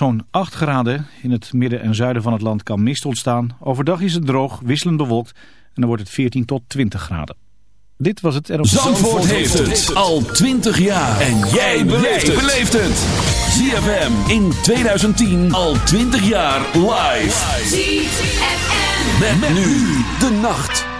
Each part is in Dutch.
zo'n 8 graden. In het midden en zuiden van het land kan mist ontstaan. Overdag is het droog, wisselend bewolkt en dan wordt het 14 tot 20 graden. Dit was het erop. Zandvoort, heeft het al 20 jaar. En jij beleeft het. ZFM in 2010 al 20 jaar live. ZFM. Met, nu de nacht.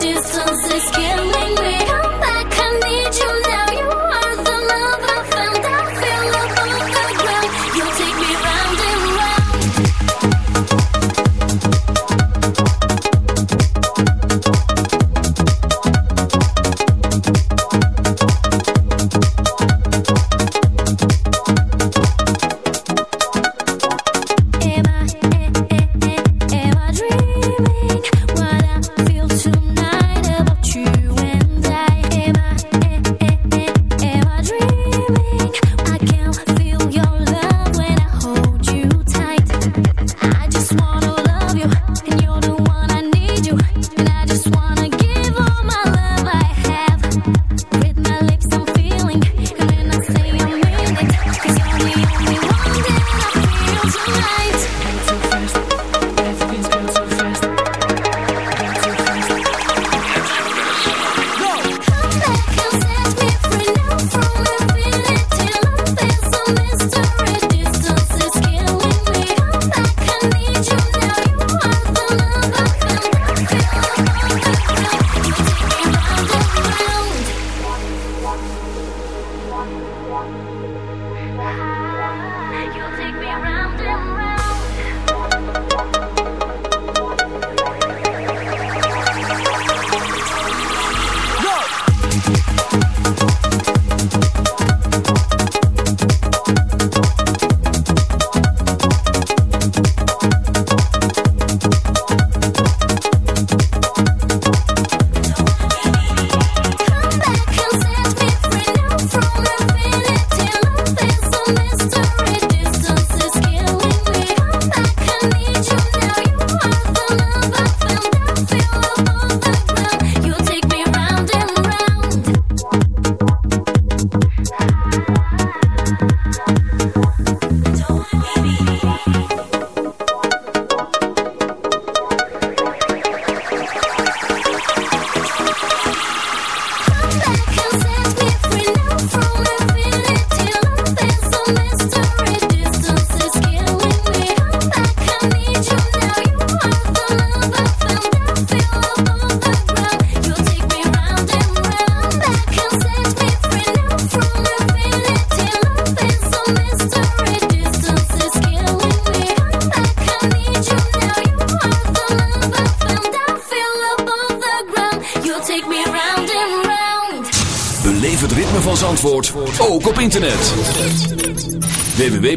Distance is killing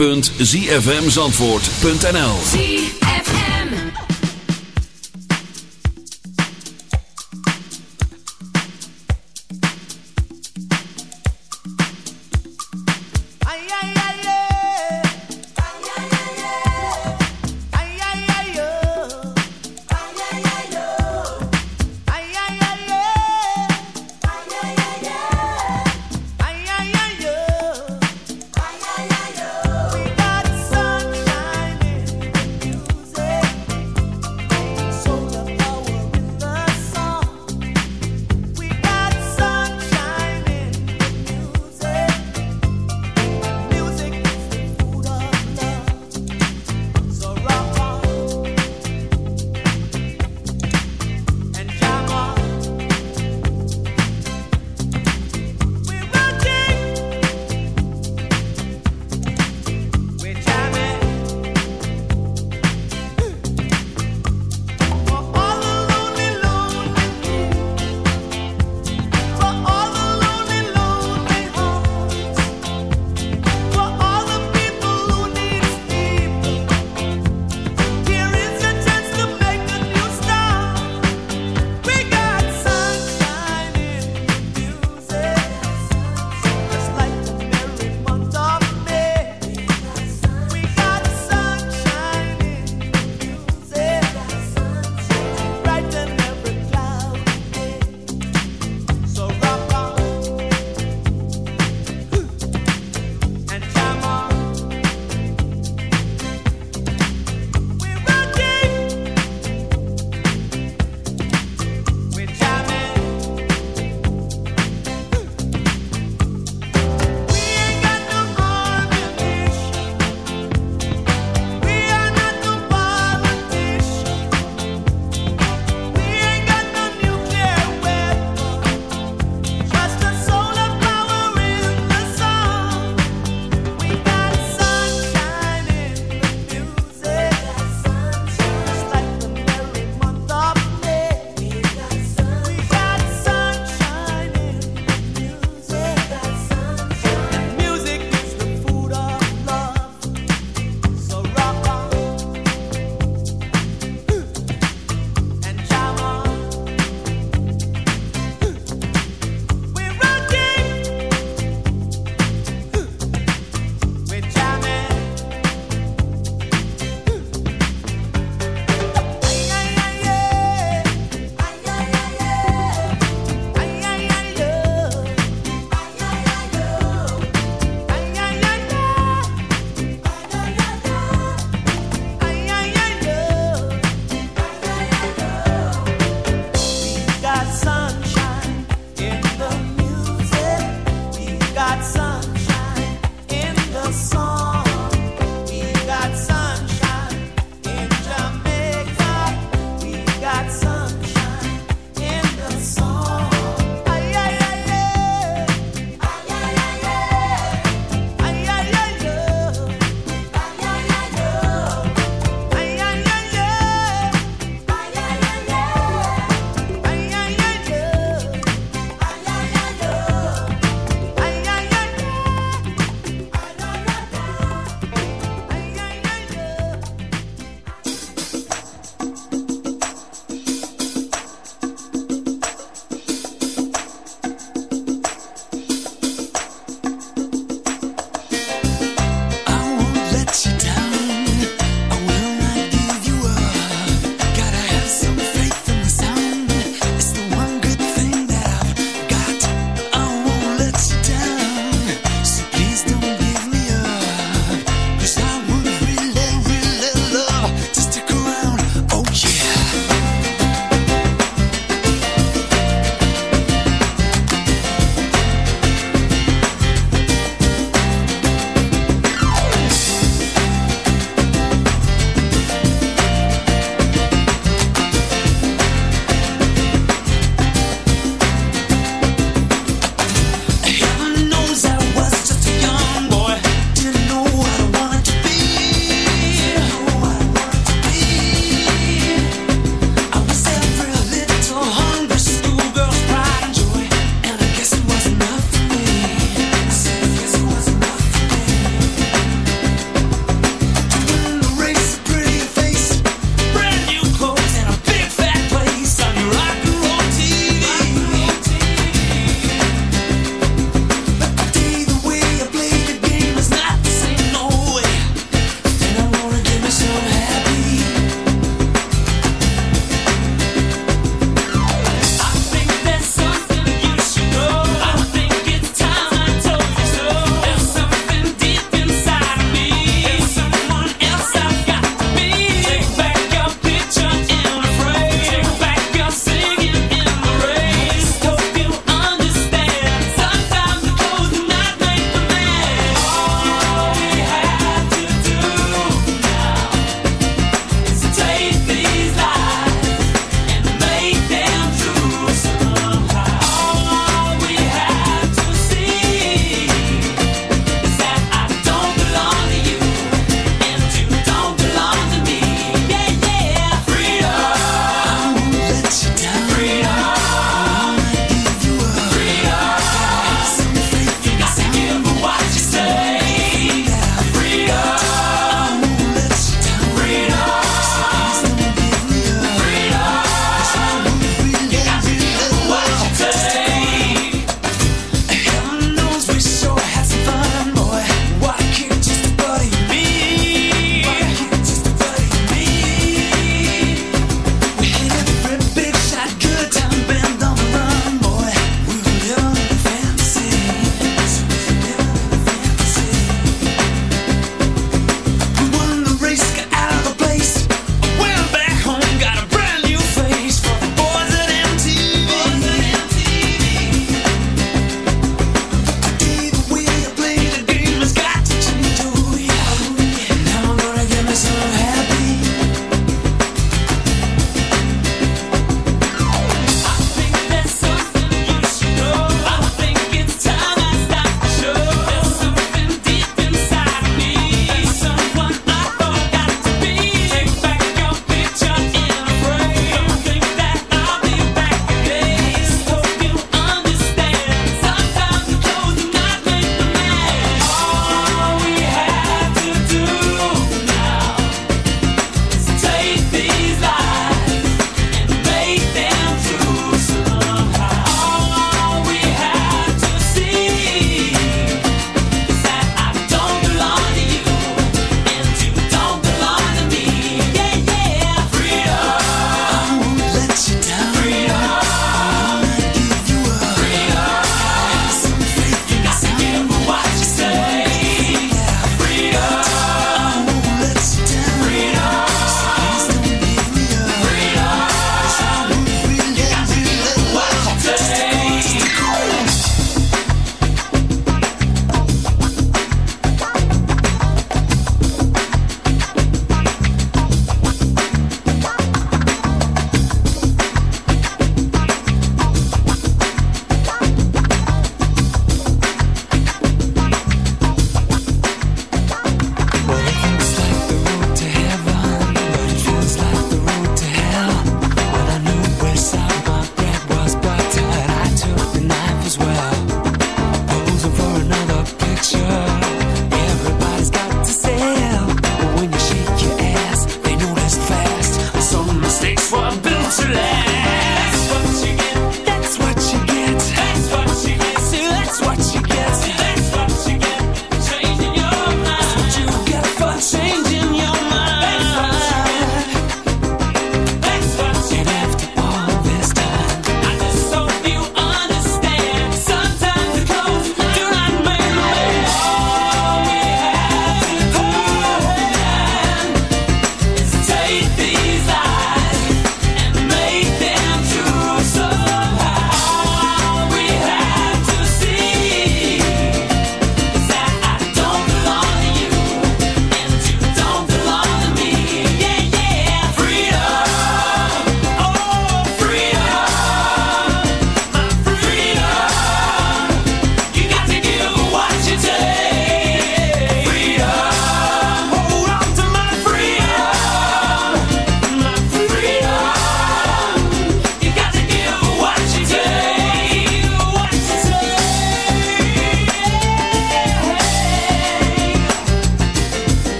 www.zfmzandvoort.nl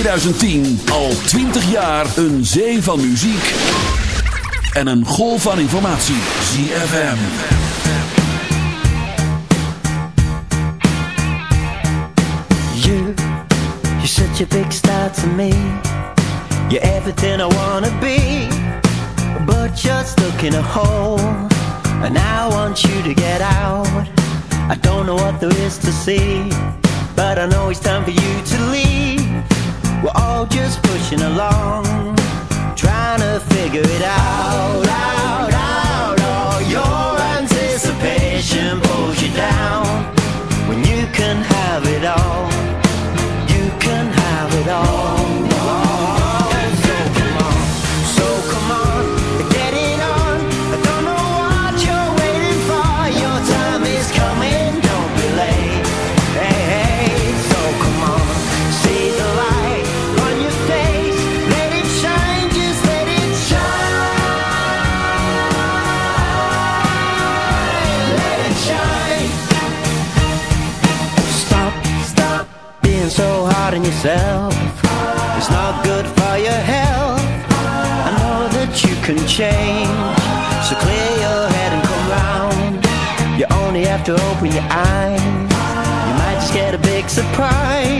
2010 al 20 jaar een zee van muziek en een golf van informatie. ZFM. You, you such a big star to me. You're everything I wanna be. But just stuck in a hole. And I want you to get out. I don't know what there is to see. But I know it's time for you to leave. We're all just pushing along, trying to figure it out. out. can change. So clear your head and come round. You only have to open your eyes. You might just get a big surprise.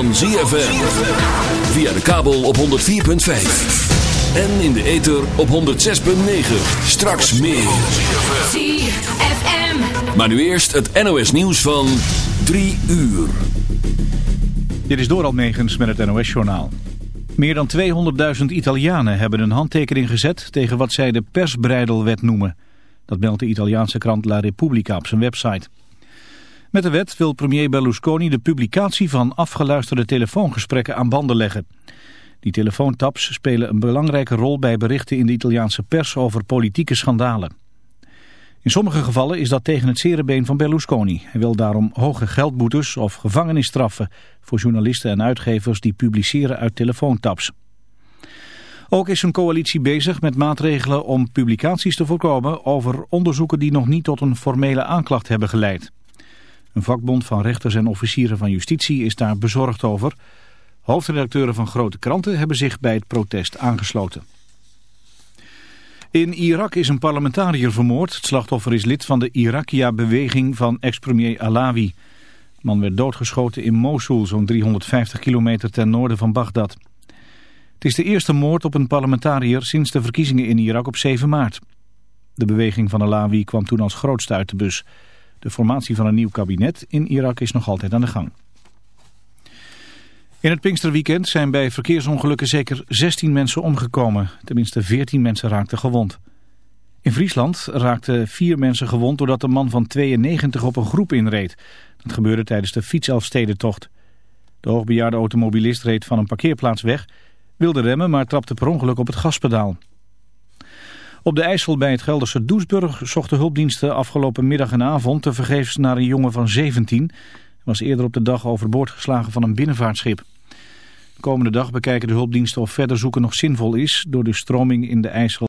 Van ZFM. Via de kabel op 104.5. En in de ether op 106.9. Straks meer. ZFM. Maar nu eerst het NOS nieuws van 3 uur. Dit is Doral Megens met het NOS-journaal. Meer dan 200.000 Italianen hebben een handtekening gezet tegen wat zij de persbreidelwet noemen. Dat meldt de Italiaanse krant La Repubblica op zijn website. Met de wet wil premier Berlusconi de publicatie van afgeluisterde telefoongesprekken aan banden leggen. Die telefoontaps spelen een belangrijke rol bij berichten in de Italiaanse pers over politieke schandalen. In sommige gevallen is dat tegen het zere been van Berlusconi. Hij wil daarom hoge geldboetes of gevangenisstraffen voor journalisten en uitgevers die publiceren uit telefoontaps. Ook is zijn coalitie bezig met maatregelen om publicaties te voorkomen over onderzoeken die nog niet tot een formele aanklacht hebben geleid. Een vakbond van rechters en officieren van justitie is daar bezorgd over. Hoofdredacteuren van grote kranten hebben zich bij het protest aangesloten. In Irak is een parlementariër vermoord. Het slachtoffer is lid van de Irakia-beweging van ex-premier Alawi. De man werd doodgeschoten in Mosul, zo'n 350 kilometer ten noorden van Bagdad. Het is de eerste moord op een parlementariër sinds de verkiezingen in Irak op 7 maart. De beweging van Alawi kwam toen als grootste uit de bus. De formatie van een nieuw kabinet in Irak is nog altijd aan de gang. In het Pinksterweekend zijn bij verkeersongelukken zeker 16 mensen omgekomen. Tenminste 14 mensen raakten gewond. In Friesland raakten vier mensen gewond doordat een man van 92 op een groep inreed. Dat gebeurde tijdens de fietselfstedentocht. De hoogbejaarde automobilist reed van een parkeerplaats weg, wilde remmen maar trapte per ongeluk op het gaspedaal. Op de IJssel bij het Gelderse Doesburg zochten hulpdiensten afgelopen middag en avond tevergeefs naar een jongen van 17. Hij was eerder op de dag overboord geslagen van een binnenvaartschip. De komende dag bekijken de hulpdiensten of verder zoeken nog zinvol is door de stroming in de IJssel.